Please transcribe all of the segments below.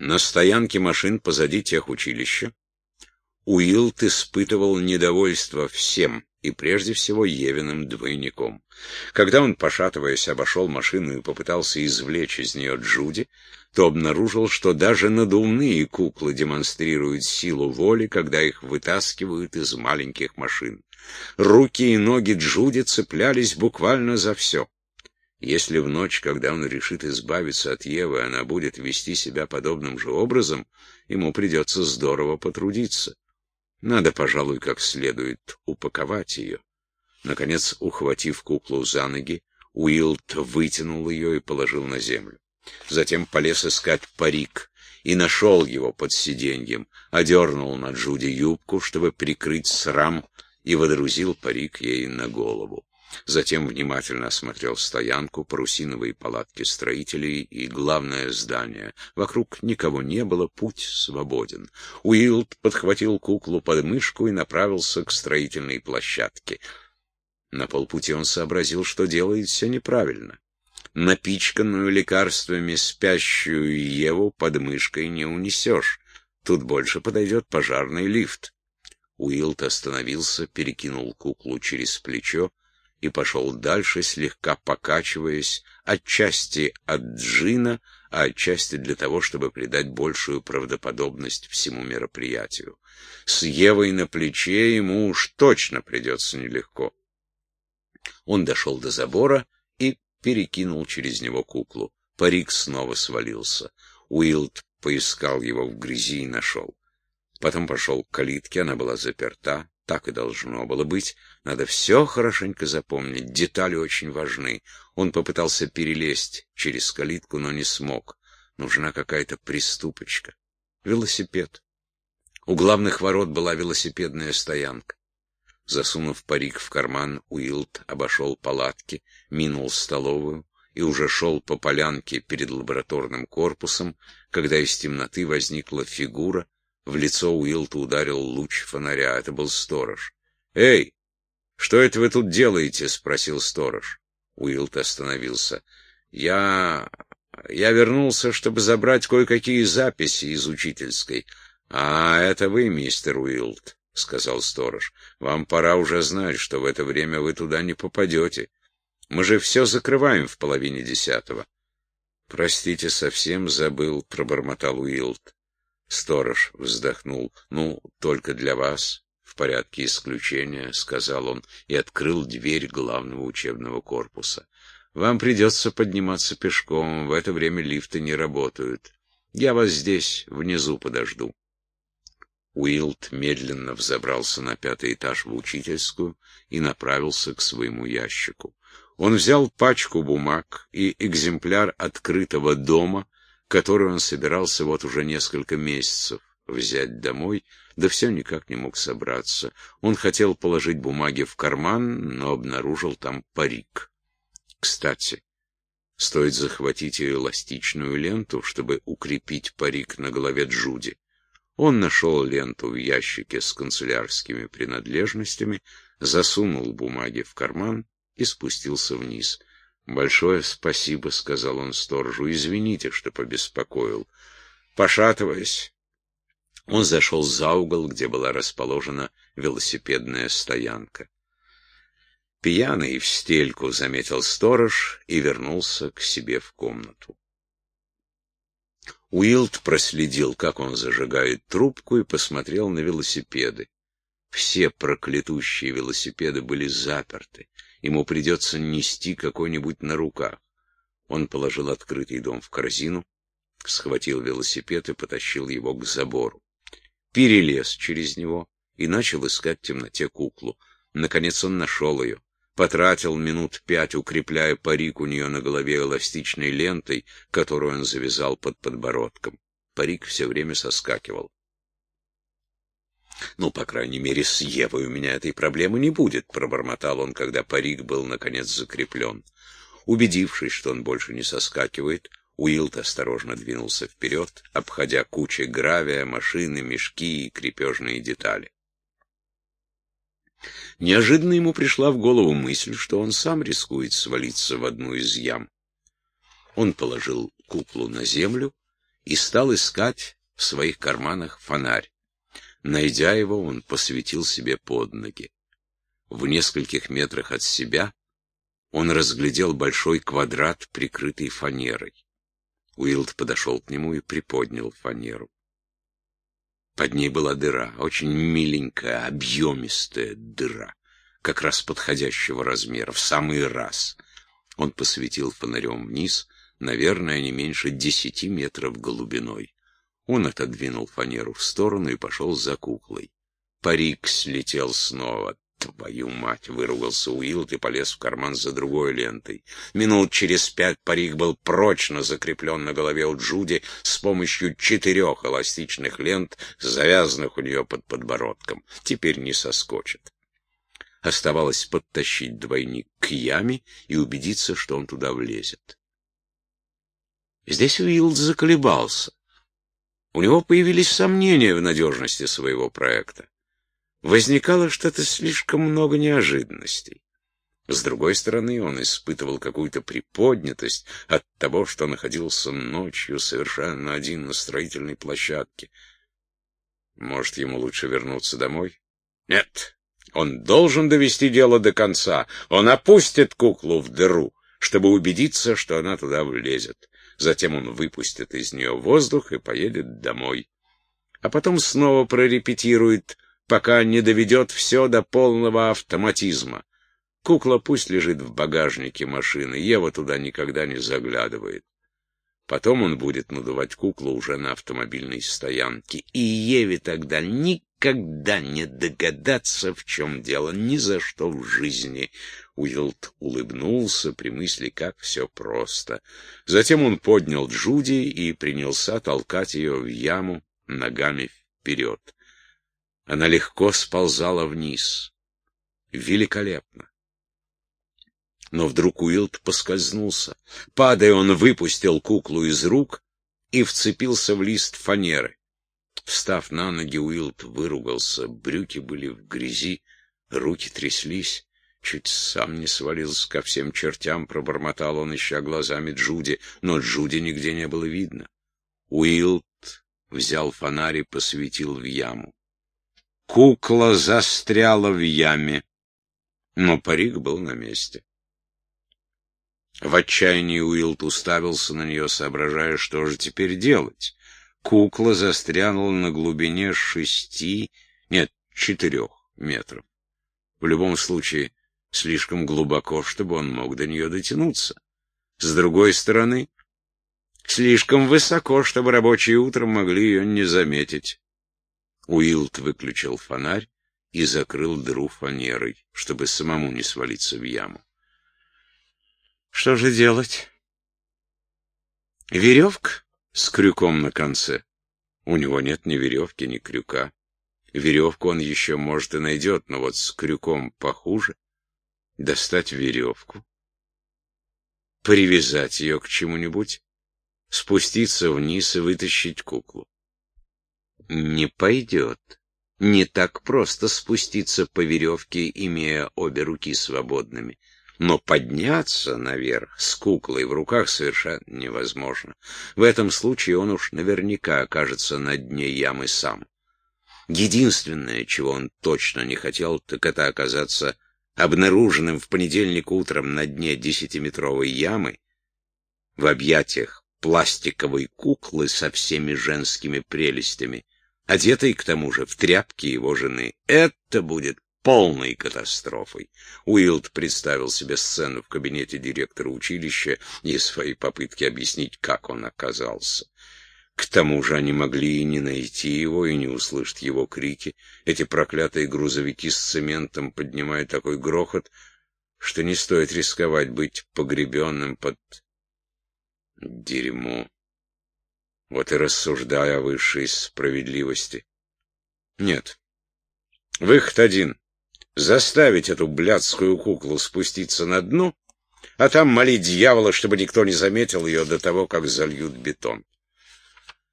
На стоянке машин позади тех училища Уилт испытывал недовольство всем, и прежде всего Евиным двойником. Когда он, пошатываясь, обошел машину и попытался извлечь из нее Джуди, то обнаружил, что даже надувные куклы демонстрируют силу воли, когда их вытаскивают из маленьких машин. Руки и ноги Джуди цеплялись буквально за все. Если в ночь, когда он решит избавиться от Евы, она будет вести себя подобным же образом, ему придется здорово потрудиться. Надо, пожалуй, как следует упаковать ее. Наконец, ухватив куклу за ноги, Уилд вытянул ее и положил на землю. Затем полез искать парик и нашел его под сиденьем, одернул на Джуди юбку, чтобы прикрыть срам, и водрузил парик ей на голову. Затем внимательно осмотрел стоянку, парусиновые палатки строителей и главное здание. Вокруг никого не было, путь свободен. Уилд подхватил куклу под мышку и направился к строительной площадке. На полпути он сообразил, что делает все неправильно. Напичканную лекарствами спящую Еву под мышкой не унесешь. Тут больше подойдет пожарный лифт. Уилд остановился, перекинул куклу через плечо и пошел дальше, слегка покачиваясь, отчасти от джина, а отчасти для того, чтобы придать большую правдоподобность всему мероприятию. С Евой на плече ему уж точно придется нелегко. Он дошел до забора и перекинул через него куклу. Парик снова свалился. Уилд поискал его в грязи и нашел. Потом пошел к калитке, она была заперта. Так и должно было быть. Надо все хорошенько запомнить. Детали очень важны. Он попытался перелезть через калитку, но не смог. Нужна какая-то приступочка. Велосипед. У главных ворот была велосипедная стоянка. Засунув парик в карман, Уилд обошел палатки, минул столовую и уже шел по полянке перед лабораторным корпусом, когда из темноты возникла фигура, в лицо Уилту ударил луч фонаря. Это был сторож. «Эй, что это вы тут делаете?» — спросил сторож. Уилт остановился. «Я... я вернулся, чтобы забрать кое-какие записи из учительской». «А, это вы, мистер Уилт», — сказал сторож. «Вам пора уже знать, что в это время вы туда не попадете. Мы же все закрываем в половине десятого». «Простите, совсем забыл», — пробормотал Уилт. Сторож вздохнул. «Ну, только для вас, в порядке исключения», — сказал он, и открыл дверь главного учебного корпуса. «Вам придется подниматься пешком, в это время лифты не работают. Я вас здесь, внизу, подожду». Уилд медленно взобрался на пятый этаж в учительскую и направился к своему ящику. Он взял пачку бумаг и экземпляр открытого дома, который он собирался вот уже несколько месяцев взять домой, да все никак не мог собраться. Он хотел положить бумаги в карман, но обнаружил там парик. Кстати, стоит захватить и эластичную ленту, чтобы укрепить парик на голове Джуди. Он нашел ленту в ящике с канцелярскими принадлежностями, засунул бумаги в карман и спустился вниз — «Большое спасибо», — сказал он сторожу. «Извините, что побеспокоил». Пошатываясь, он зашел за угол, где была расположена велосипедная стоянка. Пьяный в стельку заметил сторож и вернулся к себе в комнату. Уилд проследил, как он зажигает трубку, и посмотрел на велосипеды. Все проклятущие велосипеды были заперты ему придется нести какой-нибудь на руках. Он положил открытый дом в корзину, схватил велосипед и потащил его к забору. Перелез через него и начал искать в темноте куклу. Наконец он нашел ее. Потратил минут пять, укрепляя парик у нее на голове эластичной лентой, которую он завязал под подбородком. Парик все время соскакивал. «Ну, по крайней мере, с Евой у меня этой проблемы не будет», — пробормотал он, когда парик был, наконец, закреплен. Убедившись, что он больше не соскакивает, Уилд осторожно двинулся вперед, обходя кучи гравия, машины, мешки и крепежные детали. Неожиданно ему пришла в голову мысль, что он сам рискует свалиться в одну из ям. Он положил куклу на землю и стал искать в своих карманах фонарь. Найдя его, он посветил себе под ноги. В нескольких метрах от себя он разглядел большой квадрат, прикрытый фанерой. Уилд подошел к нему и приподнял фанеру. Под ней была дыра, очень миленькая, объемистая дыра, как раз подходящего размера, в самый раз. Он посветил фонарем вниз, наверное, не меньше десяти метров глубиной. Он отодвинул фанеру в сторону и пошел за куклой. Парик слетел снова. «Твою мать!» — выругался Уилд и полез в карман за другой лентой. Минут через пять парик был прочно закреплен на голове у Джуди с помощью четырех эластичных лент, завязанных у нее под подбородком. Теперь не соскочит. Оставалось подтащить двойник к яме и убедиться, что он туда влезет. Здесь Уилд заколебался. У него появились сомнения в надежности своего проекта возникало что-то слишком много неожиданностей. С другой стороны, он испытывал какую-то приподнятость от того, что находился ночью совершенно один на строительной площадке. Может, ему лучше вернуться домой? Нет, он должен довести дело до конца. Он опустит куклу в дыру, чтобы убедиться, что она туда влезет. Затем он выпустит из нее воздух и поедет домой. А потом снова прорепетирует пока не доведет все до полного автоматизма. Кукла пусть лежит в багажнике машины, Ева туда никогда не заглядывает. Потом он будет надувать куклу уже на автомобильной стоянке, и Еве тогда никогда не догадаться, в чем дело, ни за что в жизни. Уилд улыбнулся при мысли, как все просто. Затем он поднял Джуди и принялся толкать ее в яму ногами вперед. Она легко сползала вниз. Великолепно. Но вдруг Уилд поскользнулся. Падая, он выпустил куклу из рук и вцепился в лист фанеры. Встав на ноги, Уилд выругался. Брюки были в грязи, руки тряслись. Чуть сам не свалился ко всем чертям, пробормотал он, ища глазами Джуди, но Джуди нигде не было видно. Уилд взял фонарь и посветил в яму. Кукла застряла в яме, но парик был на месте. В отчаянии Уилд уставился на нее, соображая, что же теперь делать. Кукла застряла на глубине шести, нет, четырех метров. В любом случае, слишком глубоко, чтобы он мог до нее дотянуться. С другой стороны, слишком высоко, чтобы рабочие утром могли ее не заметить. Уилд выключил фонарь и закрыл дыру фанерой, чтобы самому не свалиться в яму. Что же делать? Веревка с крюком на конце. У него нет ни веревки, ни крюка. Веревку он еще, может, и найдет, но вот с крюком похуже. Достать веревку, привязать ее к чему-нибудь, спуститься вниз и вытащить куклу не пойдет. Не так просто спуститься по веревке, имея обе руки свободными. Но подняться наверх с куклой в руках совершенно невозможно. В этом случае он уж наверняка окажется на дне ямы сам. Единственное, чего он точно не хотел, так это оказаться обнаруженным в понедельник утром на дне десятиметровой ямы в объятиях пластиковой куклы со всеми женскими прелестями, одетый к тому же в тряпки его жены. Это будет полной катастрофой. Уилд представил себе сцену в кабинете директора училища и свои попытки объяснить, как он оказался. К тому же они могли и не найти его, и не услышать его крики. Эти проклятые грузовики с цементом поднимают такой грохот, что не стоит рисковать быть погребенным под дерьмо. Вот и рассуждая о высшей справедливости. Нет. Выход один. Заставить эту блядскую куклу спуститься на дно, а там молить дьявола, чтобы никто не заметил ее до того, как зальют бетон.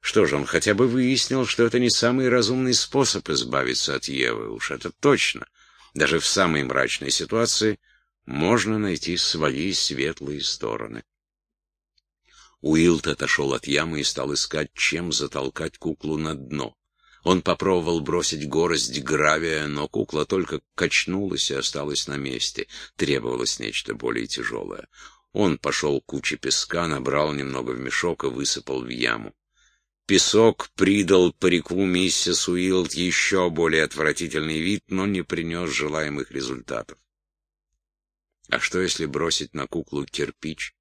Что же, он хотя бы выяснил, что это не самый разумный способ избавиться от Евы, уж это точно. Даже в самой мрачной ситуации можно найти свои светлые стороны. Уилт отошел от ямы и стал искать, чем затолкать куклу на дно. Он попробовал бросить горость гравия, но кукла только качнулась и осталась на месте. Требовалось нечто более тяжелое. Он пошел к куче песка, набрал немного в мешок и высыпал в яму. Песок придал парику миссис Уилд еще более отвратительный вид, но не принес желаемых результатов. А что, если бросить на куклу кирпич?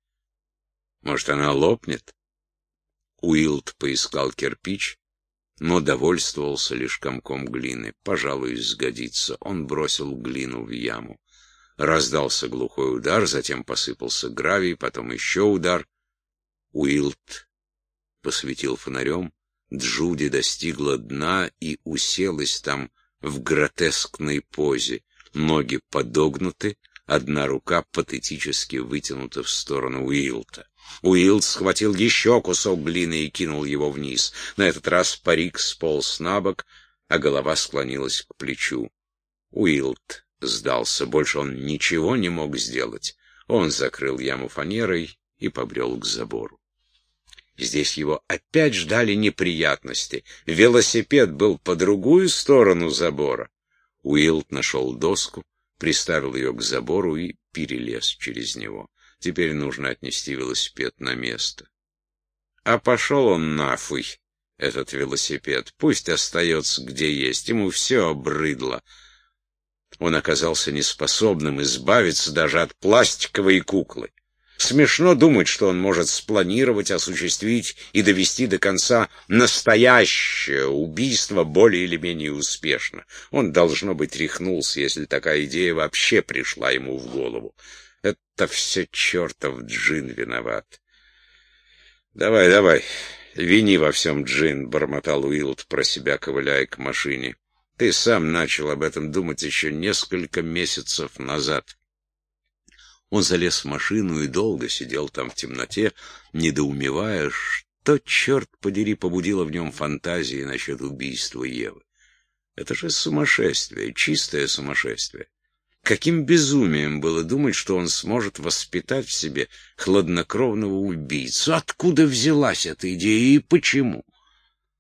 Может, она лопнет? Уилд поискал кирпич, но довольствовался лишь комком глины. Пожалуй, сгодится. Он бросил глину в яму. Раздался глухой удар, затем посыпался гравий, потом еще удар. Уилд посветил фонарем. Джуди достигла дна и уселась там в гротескной позе. Ноги подогнуты, одна рука патетически вытянута в сторону Уилта. Уилд схватил еще кусок глины и кинул его вниз. На этот раз парик сполз на бок, а голова склонилась к плечу. Уилд сдался, больше он ничего не мог сделать. Он закрыл яму фанерой и побрел к забору. Здесь его опять ждали неприятности. Велосипед был по другую сторону забора. Уилд нашел доску, приставил ее к забору и перелез через него. Теперь нужно отнести велосипед на место. А пошел он нафуй, этот велосипед. Пусть остается где есть, ему все обрыдло. Он оказался неспособным избавиться даже от пластиковой куклы. Смешно думать, что он может спланировать, осуществить и довести до конца настоящее убийство более или менее успешно. Он, должно быть, рехнулся, если такая идея вообще пришла ему в голову. Это все чертов Джин виноват. Давай, давай, вини во всем Джин, бормотал Уилд про себя, ковыляя к машине. Ты сам начал об этом думать еще несколько месяцев назад. Он залез в машину и долго сидел там в темноте, недоумевая, что, черт подери, побудило в нем фантазии насчет убийства Евы. Это же сумасшествие, чистое сумасшествие. Каким безумием было думать, что он сможет воспитать в себе хладнокровного убийцу? Откуда взялась эта идея и почему?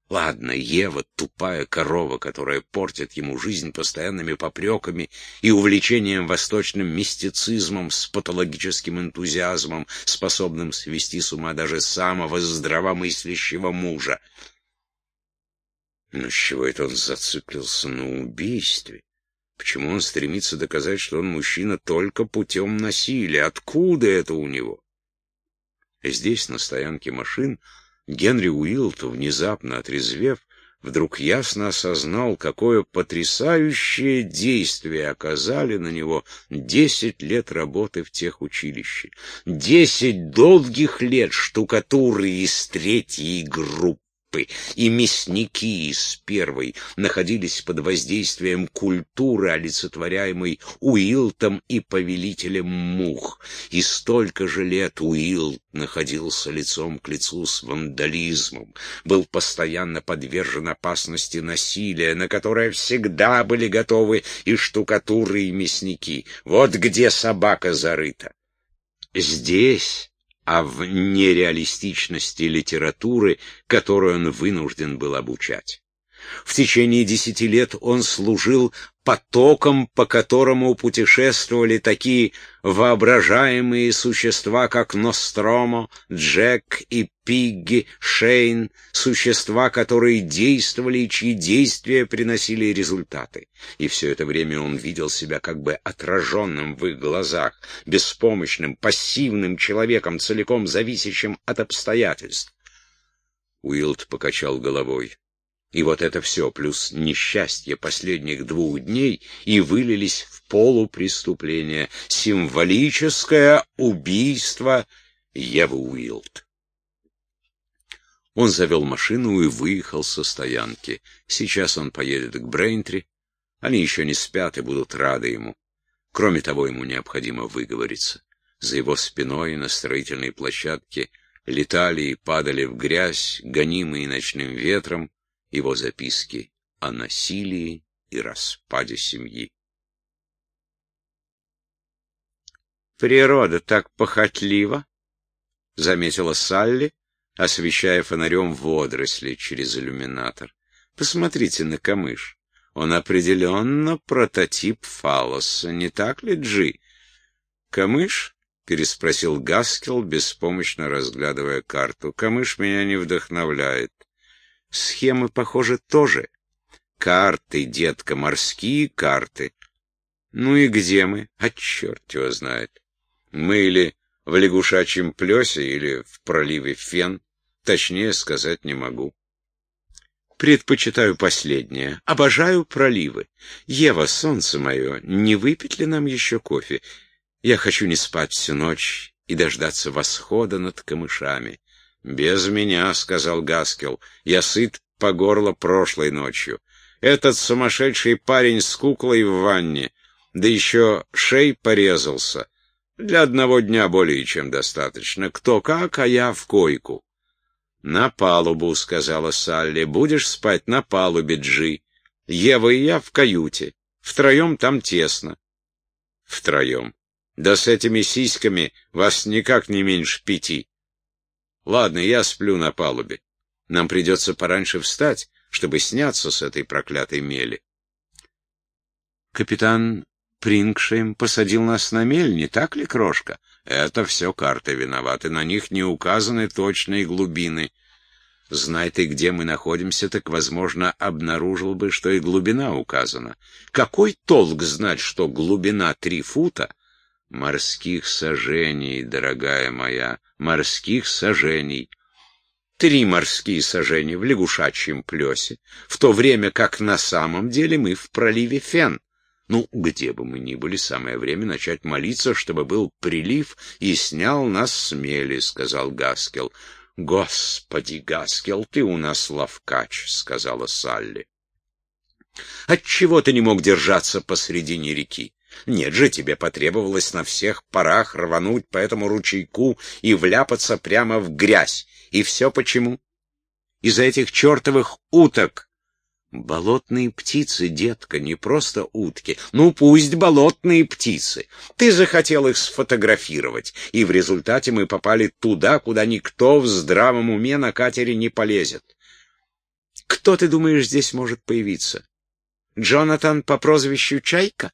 Ладно, Ева — тупая корова, которая портит ему жизнь постоянными попреками и увлечением восточным мистицизмом с патологическим энтузиазмом, способным свести с ума даже самого здравомыслящего мужа. Но с чего это он зациклился на убийстве? Почему он стремится доказать, что он мужчина только путем насилия? Откуда это у него? Здесь, на стоянке машин, Генри Уилт, внезапно отрезвев, вдруг ясно осознал, какое потрясающее действие оказали на него десять лет работы в тех училище. Десять долгих лет штукатуры из третьей группы группы и мясники из первой находились под воздействием культуры, олицетворяемой Уилтом и повелителем мух. И столько же лет Уилт находился лицом к лицу с вандализмом, был постоянно подвержен опасности насилия, на которое всегда были готовы и штукатуры, и мясники. Вот где собака зарыта. Здесь а в нереалистичности литературы, которую он вынужден был обучать. В течение десяти лет он служил потоком, по которому путешествовали такие воображаемые существа, как Ностромо, Джек и Пигги, Шейн, существа, которые действовали и чьи действия приносили результаты. И все это время он видел себя как бы отраженным в их глазах, беспомощным, пассивным человеком, целиком зависящим от обстоятельств. Уилд покачал головой. И вот это все, плюс несчастье последних двух дней, и вылились в полупреступление, символическое убийство Евы Уилд. Он завел машину и выехал со стоянки. Сейчас он поедет к Брейнтри. Они еще не спят и будут рады ему. Кроме того, ему необходимо выговориться. За его спиной на строительной площадке летали и падали в грязь, гонимые ночным ветром, его записки о насилии и распаде семьи. Природа так похотлива, заметила Салли, освещая фонарем водоросли через иллюминатор. Посмотрите на камыш. Он определенно прототип фалоса, не так ли, Джи? Камыш? — переспросил Гаскел, беспомощно разглядывая карту. Камыш меня не вдохновляет. Схемы, похоже, тоже. Карты, детка, морские карты. Ну и где мы? А черт его знает. Мы или в лягушачьем плесе, или в проливе Фен. Точнее сказать не могу. Предпочитаю последнее. Обожаю проливы. Ева, солнце мое, не выпить ли нам еще кофе? Я хочу не спать всю ночь и дождаться восхода над камышами. «Без меня», — сказал Гаскел. «Я сыт по горло прошлой ночью. Этот сумасшедший парень с куклой в ванне, да еще шей порезался. Для одного дня более чем достаточно. Кто как, а я в койку». «На палубу», — сказала Салли. «Будешь спать на палубе, Джи. Ева и я в каюте. Втроем там тесно». «Втроем. Да с этими сиськами вас никак не меньше пяти». «Ладно, я сплю на палубе. Нам придется пораньше встать, чтобы сняться с этой проклятой мели». «Капитан Прингшейм посадил нас на мель, не так ли, крошка?» Это все карты виноваты, на них не указаны точные глубины. Знай ты, где мы находимся, так, возможно, обнаружил бы, что и глубина указана. Какой толк знать, что глубина три фута? Морских сажений, дорогая моя, морских сажений. Три морские сажения в лягушачьем плесе, в то время как на самом деле мы в проливе Фен. Ну, где бы мы ни были, самое время начать молиться, чтобы был прилив и снял нас с мели, — сказал Гаскел. — Господи, Гаскел, ты у нас ловкач, — сказала Салли. — Отчего ты не мог держаться посредине реки? Нет же, тебе потребовалось на всех парах рвануть по этому ручейку и вляпаться прямо в грязь. И все почему? Из-за этих чертовых уток, Болотные птицы, детка, не просто утки. Ну, пусть болотные птицы. Ты захотел их сфотографировать, и в результате мы попали туда, куда никто в здравом уме на катере не полезет. Кто, ты думаешь, здесь может появиться? Джонатан по прозвищу Чайка?